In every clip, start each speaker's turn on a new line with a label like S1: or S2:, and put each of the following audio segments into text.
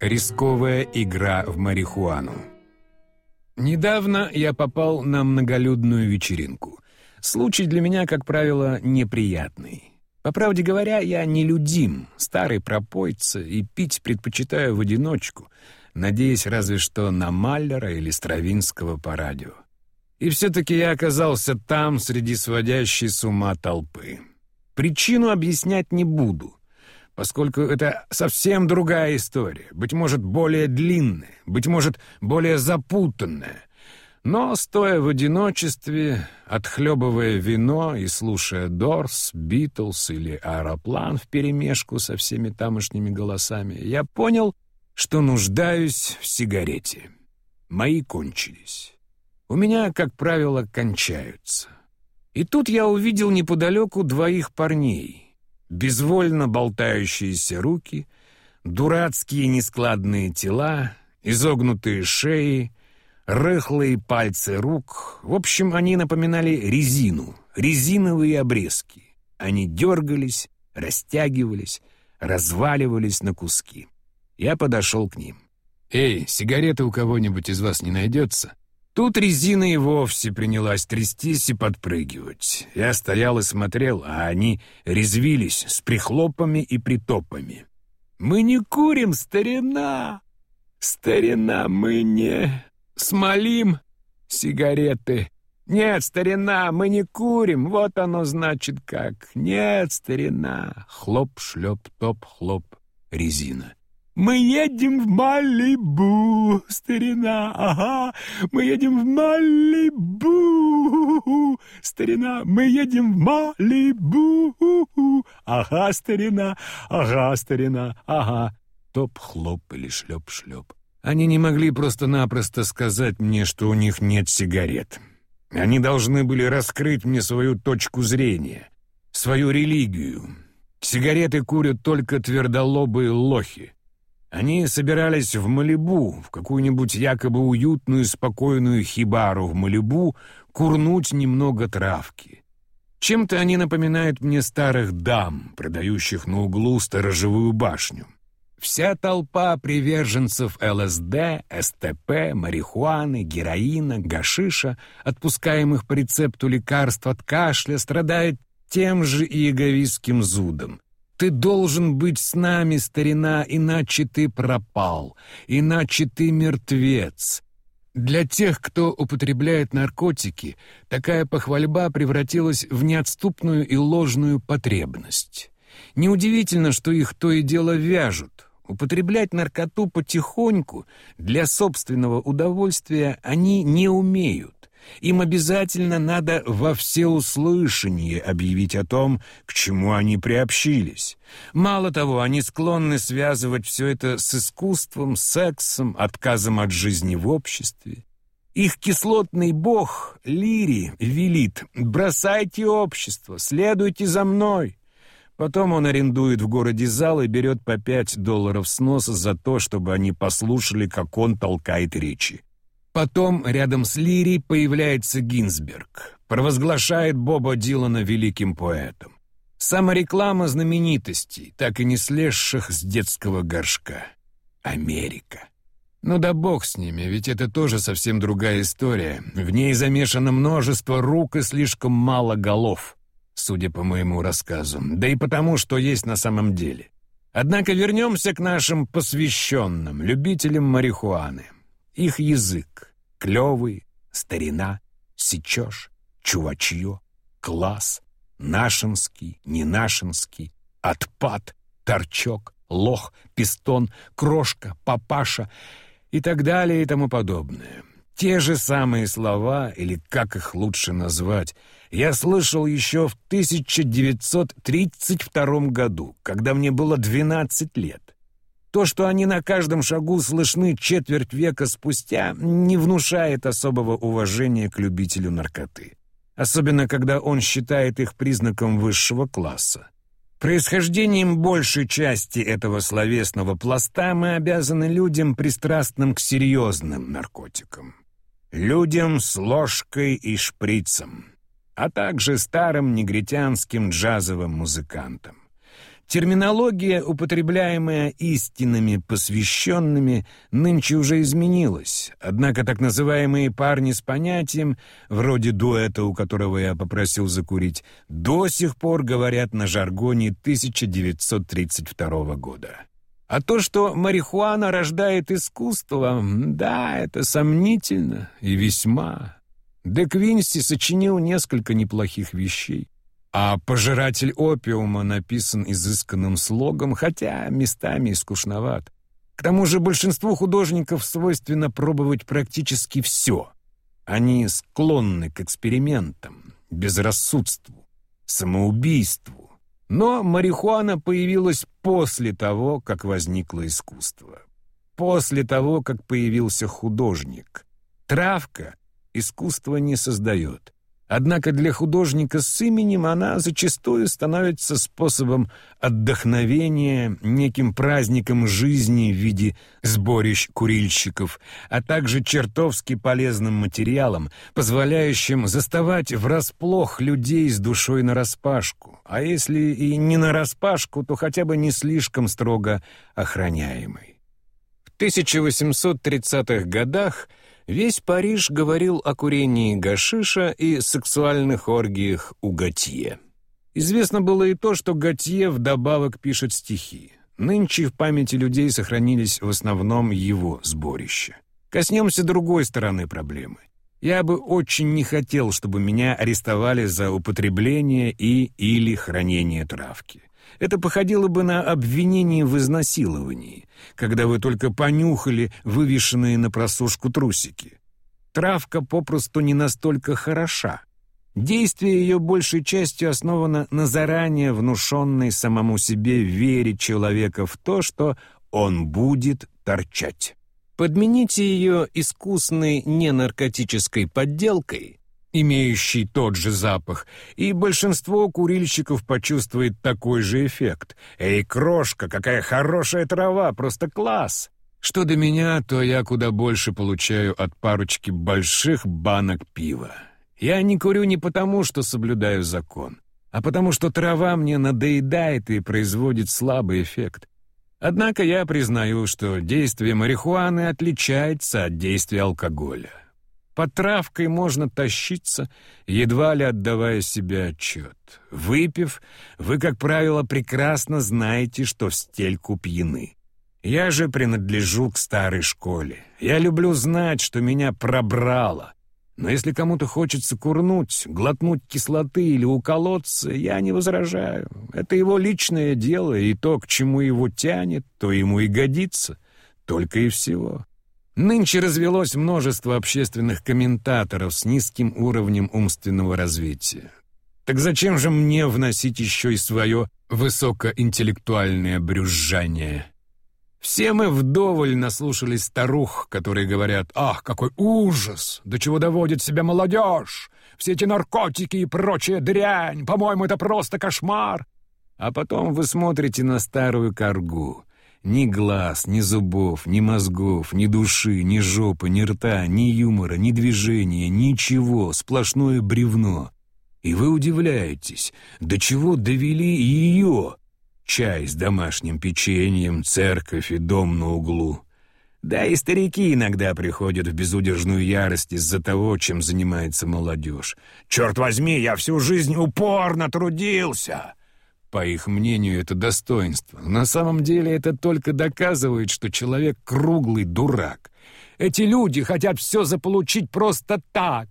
S1: Рисковая игра в марихуану. Недавно я попал на многолюдную вечеринку. Случай для меня, как правило, неприятный. По правде говоря, я не людим, старый пропойца, и пить предпочитаю в одиночку, надеясь разве что на Маллера или Стравинского по радио. И все-таки я оказался там, среди сводящей с ума толпы. Причину объяснять не буду поскольку это совсем другая история, быть может, более длинная, быть может, более запутанная. Но, стоя в одиночестве, отхлебывая вино и слушая Дорс, Битлз или Аэроплан вперемешку со всеми тамошними голосами, я понял, что нуждаюсь в сигарете. Мои кончились. У меня, как правило, кончаются. И тут я увидел неподалеку двоих парней — безвольно болтающиеся руки, дурацкие нескладные тела, изогнутые шеи, рыхлые пальцы рук. В общем, они напоминали резину, резиновые обрезки. Они дергались, растягивались, разваливались на куски. Я подошел к ним. «Эй, сигареты у кого-нибудь из вас не найдется?» Тут резина и вовсе принялась трястись и подпрыгивать. Я стоял и смотрел, а они резвились с прихлопами и притопами. «Мы не курим, старина! Старина, мы не смолим сигареты!» «Нет, старина, мы не курим, вот оно значит как. Нет, старина!» Хлоп, шлеп, топ, хлоп, резина. Мы едем в Малибу, старина, ага, мы едем в Малибу, старина, мы едем в Малибу, ага, старина, ага, старина, ага. Топ-хлоп или шлеп-шлеп. Они не могли просто-напросто сказать мне, что у них нет сигарет. Они должны были раскрыть мне свою точку зрения, свою религию. Сигареты курят только твердолобые лохи. Они собирались в Малибу, в какую-нибудь якобы уютную, спокойную хибару в Малибу, курнуть немного травки. Чем-то они напоминают мне старых дам, продающих на углу сторожевую башню. Вся толпа приверженцев ЛСД, СТП, марихуаны, героина, гашиша, отпускаемых по рецепту лекарств от кашля, страдает тем же иеговистским зудом. Ты должен быть с нами, старина, иначе ты пропал, иначе ты мертвец. Для тех, кто употребляет наркотики, такая похвальба превратилась в неотступную и ложную потребность. Неудивительно, что их то и дело вяжут. Употреблять наркоту потихоньку для собственного удовольствия они не умеют. Им обязательно надо во всеуслышание объявить о том, к чему они приобщились. Мало того, они склонны связывать все это с искусством, сексом, отказом от жизни в обществе. Их кислотный бог, Лири, велит «бросайте общество, следуйте за мной». Потом он арендует в городе зал и берет по пять долларов с носа за то, чтобы они послушали, как он толкает речи. Потом рядом с Лири появляется Гинзберг, провозглашает Боба Дилана великим поэтом. Самореклама знаменитостей, так и не слезших с детского горшка. Америка. Ну да бог с ними, ведь это тоже совсем другая история. В ней замешано множество рук и слишком мало голов, судя по моему рассказу, да и потому, что есть на самом деле. Однако вернемся к нашим посвященным, любителям марихуаны. Их язык. Клевый, старина, сечешь, чувачье, класс, нашинский, ненашинский, отпад, торчок, лох, пистон, крошка, папаша и так далее и тому подобное. Те же самые слова, или как их лучше назвать, я слышал еще в 1932 году, когда мне было 12 лет. То, что они на каждом шагу слышны четверть века спустя, не внушает особого уважения к любителю наркоты. Особенно, когда он считает их признаком высшего класса. Происхождением большей части этого словесного пласта мы обязаны людям, пристрастным к серьезным наркотикам. Людям с ложкой и шприцем, а также старым негритянским джазовым музыкантам. Терминология, употребляемая истинными посвященными, нынче уже изменилась, однако так называемые парни с понятием, вроде дуэта, у которого я попросил закурить, до сих пор говорят на жаргоне 1932 года. А то, что марихуана рождает искусство, да, это сомнительно и весьма. Де Квинси сочинил несколько неплохих вещей. А «Пожиратель опиума» написан изысканным слогом, хотя местами и скучноват. К тому же большинству художников свойственно пробовать практически все. Они склонны к экспериментам, безрассудству, самоубийству. Но марихуана появилась после того, как возникло искусство. После того, как появился художник. Травка искусство не создает. Однако для художника с именем она зачастую становится способом отдохновения, неким праздником жизни в виде сборищ курильщиков, а также чертовски полезным материалом, позволяющим заставать врасплох людей с душой нараспашку, а если и не нараспашку, то хотя бы не слишком строго охраняемой. В 1830-х годах Весь Париж говорил о курении гашиша и сексуальных оргиях у Готье. Известно было и то, что Готье вдобавок пишет стихи. Нынче в памяти людей сохранились в основном его сборища. Коснемся другой стороны проблемы. Я бы очень не хотел, чтобы меня арестовали за употребление и или хранение травки. Это походило бы на обвинение в изнасиловании, когда вы только понюхали вывешенные на просушку трусики. Травка попросту не настолько хороша. Действие ее большей частью основано на заранее внушенной самому себе вере человека в то, что он будет торчать. Подмените ее искусной ненаркотической подделкой, имеющий тот же запах, и большинство курильщиков почувствует такой же эффект. «Эй, крошка, какая хорошая трава, просто класс!» Что до меня, то я куда больше получаю от парочки больших банок пива. Я не курю не потому, что соблюдаю закон, а потому что трава мне надоедает и производит слабый эффект. Однако я признаю, что действие марихуаны отличается от действия алкоголя. Под травкой можно тащиться, едва ли отдавая себе отчет. Выпив, вы, как правило, прекрасно знаете, что в стельку пьяны. Я же принадлежу к старой школе. Я люблю знать, что меня пробрало. Но если кому-то хочется курнуть, глотнуть кислоты или уколоться, я не возражаю. Это его личное дело, и то, к чему его тянет, то ему и годится. Только и всего. Нынче развелось множество общественных комментаторов с низким уровнем умственного развития. Так зачем же мне вносить еще и свое высокоинтеллектуальное брюзжание? Все мы вдоволь наслушались старух, которые говорят «Ах, какой ужас! До чего доводит себя молодежь! Все эти наркотики и прочая дрянь! По-моему, это просто кошмар!» А потом вы смотрите на старую коргу, ни глаз, ни зубов, ни мозгов, ни души, ни жопы, ни рта, ни юмора, ни движения, ничего, сплошное бревно. И вы удивляетесь, до чего довели ее? Чай с домашним печеньем, церковь и дом на углу. Да и старики иногда приходят в безудержную ярость из-за того, чем занимается молодежь. «Черт возьми, я всю жизнь упорно трудился!» По их мнению, это достоинство. На самом деле это только доказывает, что человек круглый дурак. Эти люди хотят все заполучить просто так.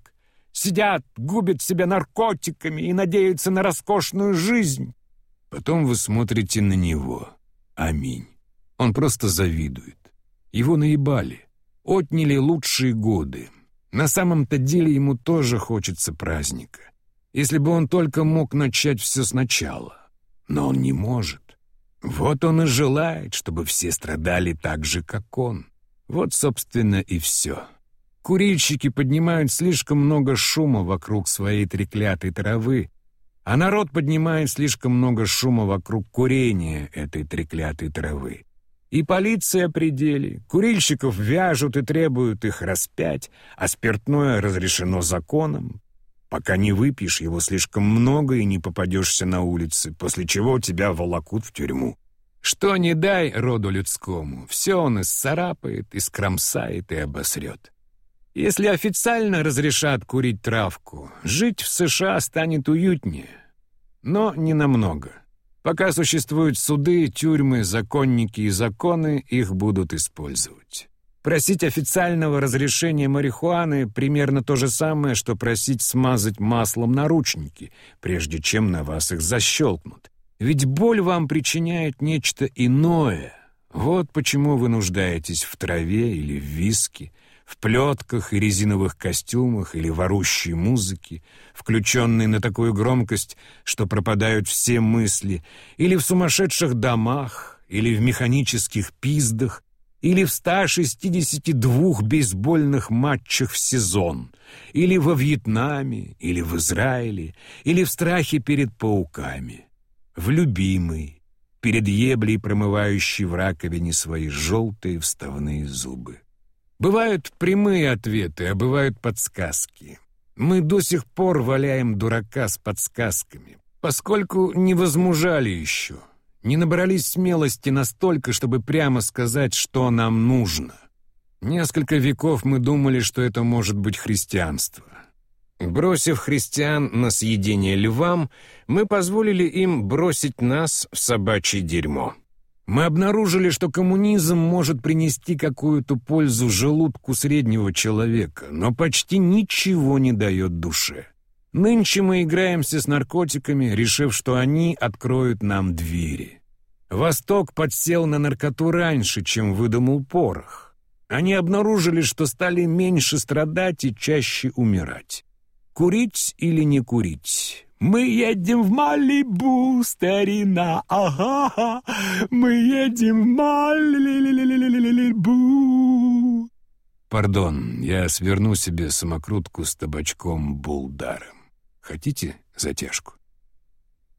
S1: Сидят, губят себя наркотиками и надеются на роскошную жизнь. Потом вы смотрите на него. Аминь. Он просто завидует. Его наебали. Отняли лучшие годы. На самом-то деле ему тоже хочется праздника. Если бы он только мог начать все сначала. Но он не может. Вот он и желает, чтобы все страдали так же, как он. Вот, собственно, и все. Курильщики поднимают слишком много шума вокруг своей треклятой травы, а народ поднимает слишком много шума вокруг курения этой треклятой травы. И полиция при деле, курильщиков вяжут и требуют их распять, а спиртное разрешено законом. Пока не выпьешь его слишком много и не попадешься на улице, после чего тебя волокут в тюрьму. Что не дай роду людскому, все он исцарапает, искромсает и обосрет. Если официально разрешат курить травку, жить в США станет уютнее. Но не намного. Пока существуют суды, тюрьмы, законники и законы, их будут использовать. Просить официального разрешения марихуаны примерно то же самое, что просить смазать маслом наручники, прежде чем на вас их защелкнут. Ведь боль вам причиняет нечто иное. Вот почему вы нуждаетесь в траве или в виске, в плетках и резиновых костюмах или ворущей музыке, включенной на такую громкость, что пропадают все мысли, или в сумасшедших домах, или в механических пиздах, или в 162 бейсбольных матчах в сезон, или во Вьетнаме, или в Израиле, или в страхе перед пауками, в любимый, перед еблей, промывающей в раковине свои желтые вставные зубы. Бывают прямые ответы, а бывают подсказки. Мы до сих пор валяем дурака с подсказками, поскольку не возмужали еще — не набрались смелости настолько, чтобы прямо сказать, что нам нужно. Несколько веков мы думали, что это может быть христианство. Бросив христиан на съедение львам, мы позволили им бросить нас в собачье дерьмо. Мы обнаружили, что коммунизм может принести какую-то пользу желудку среднего человека, но почти ничего не дает душе. Нынче мы играемся с наркотиками, решив, что они откроют нам двери. Восток подсел на наркоту раньше, чем выдумал порох. Они обнаружили, что стали меньше страдать и чаще умирать. Курить или не курить? Мы едем в Малибу, старина, ага, мы едем в Малибу. Пардон, я сверну себе самокрутку с табачком булдаром. Хотите затяжку?